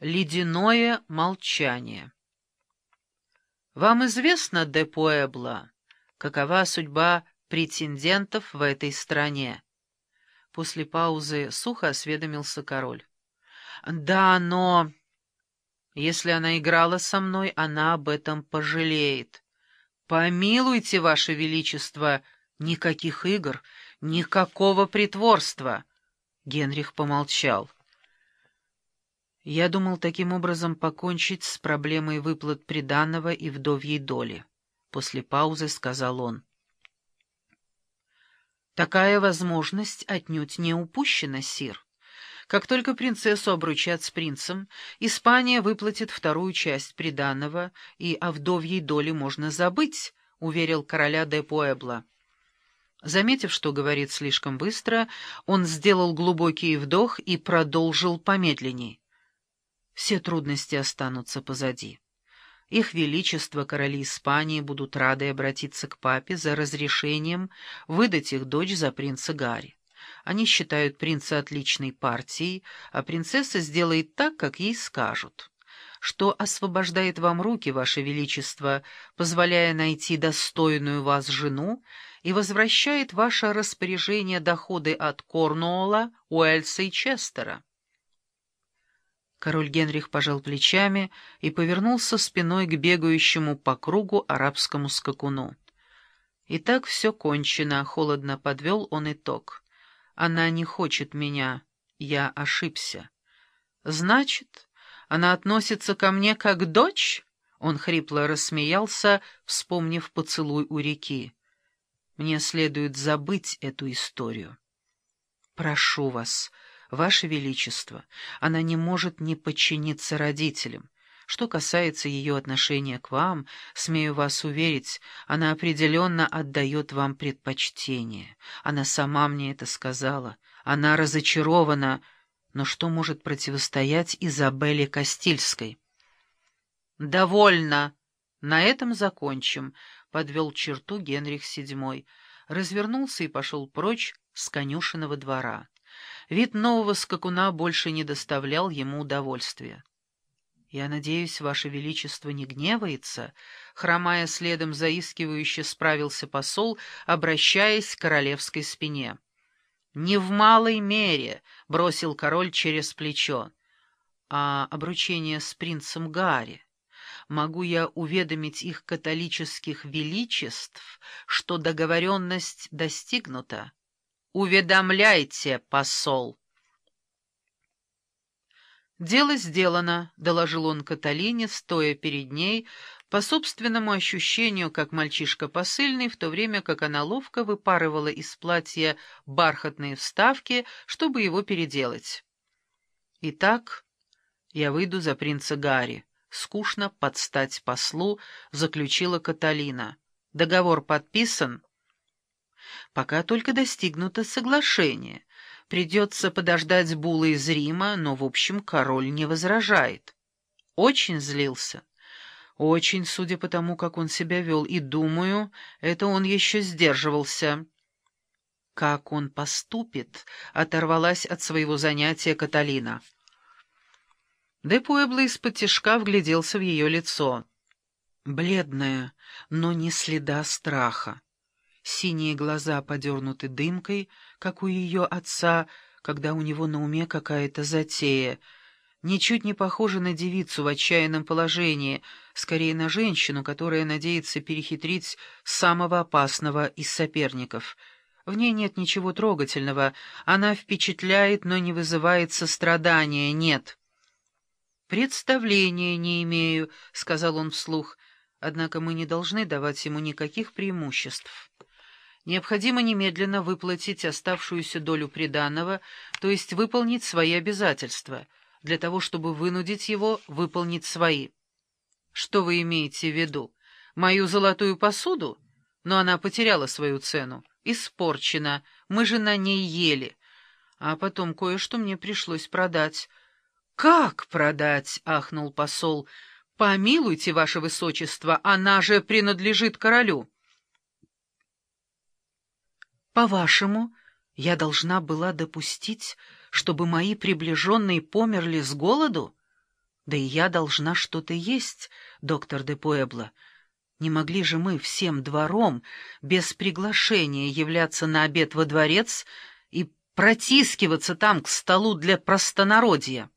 Ледяное молчание. Вам известно, де Пуэбло, какова судьба претендентов в этой стране? После паузы сухо осведомился король. Да, но... Если она играла со мной, она об этом пожалеет. Помилуйте, Ваше Величество, никаких игр, никакого притворства. Генрих помолчал. Я думал таким образом покончить с проблемой выплат приданного и вдовьей доли. После паузы сказал он. Такая возможность отнюдь не упущена, Сир. Как только принцессу обручат с принцем, Испания выплатит вторую часть приданного, и о вдовьей доле можно забыть, — уверил короля де Пуэбло. Заметив, что говорит слишком быстро, он сделал глубокий вдох и продолжил помедленней. Все трудности останутся позади. Их Величество, короли Испании, будут рады обратиться к папе за разрешением выдать их дочь за принца Гарри. Они считают принца отличной партией, а принцесса сделает так, как ей скажут. Что освобождает вам руки, Ваше Величество, позволяя найти достойную вас жену, и возвращает ваше распоряжение доходы от Корнуолла, Уэльса и Честера. Король Генрих пожал плечами и повернулся спиной к бегающему по кругу арабскому скакуну. «И так все кончено», — холодно подвел он итог. «Она не хочет меня. Я ошибся». «Значит, она относится ко мне как дочь?» Он хрипло рассмеялся, вспомнив поцелуй у реки. «Мне следует забыть эту историю». «Прошу вас», «Ваше Величество, она не может не подчиниться родителям. Что касается ее отношения к вам, смею вас уверить, она определенно отдает вам предпочтение. Она сама мне это сказала. Она разочарована. Но что может противостоять Изабелле Кастильской?» «Довольно. На этом закончим», — подвел черту Генрих VII. Развернулся и пошел прочь с конюшенного двора. Вид нового скакуна больше не доставлял ему удовольствия. «Я надеюсь, Ваше Величество не гневается?» Хромая следом заискивающе справился посол, обращаясь к королевской спине. «Не в малой мере», — бросил король через плечо. «А обручение с принцем Гарри? Могу я уведомить их католических величеств, что договоренность достигнута?» «Уведомляйте, посол!» «Дело сделано», — доложил он Каталине, стоя перед ней, по собственному ощущению, как мальчишка посыльный, в то время как она ловко выпарывала из платья бархатные вставки, чтобы его переделать. «Итак, я выйду за принца Гарри. Скучно подстать послу», — заключила Каталина. «Договор подписан?» Пока только достигнуто соглашение. Придется подождать Була из Рима, но, в общем, король не возражает. Очень злился. Очень, судя по тому, как он себя вел, и, думаю, это он еще сдерживался. Как он поступит, оторвалась от своего занятия Каталина. Де Пуэбло из-под тишка вгляделся в ее лицо. Бледное, но не следа страха. Синие глаза подернуты дымкой, как у ее отца, когда у него на уме какая-то затея. Ничуть не похожа на девицу в отчаянном положении, скорее на женщину, которая надеется перехитрить самого опасного из соперников. В ней нет ничего трогательного, она впечатляет, но не вызывает сострадания, нет. «Представления не имею», — сказал он вслух, — «однако мы не должны давать ему никаких преимуществ». Необходимо немедленно выплатить оставшуюся долю приданого, то есть выполнить свои обязательства, для того, чтобы вынудить его выполнить свои. Что вы имеете в виду? Мою золотую посуду? Но она потеряла свою цену. Испорчена. Мы же на ней ели. А потом кое-что мне пришлось продать. «Как продать?» — ахнул посол. «Помилуйте, ваше высочество, она же принадлежит королю». По-вашему, я должна была допустить, чтобы мои приближенные померли с голоду? Да и я должна что-то есть, доктор де Пуэбло. Не могли же мы всем двором без приглашения являться на обед во дворец и протискиваться там к столу для простонародья?